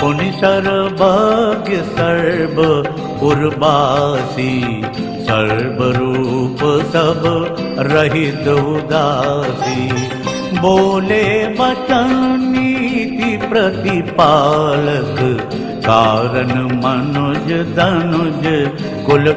पुनि सर्वज्ञ सर्व उर्वासी सर्वरूप सब रहित उदासी। बोले वचन नीति प्रतिपालक कारण मनुज धनुज कुल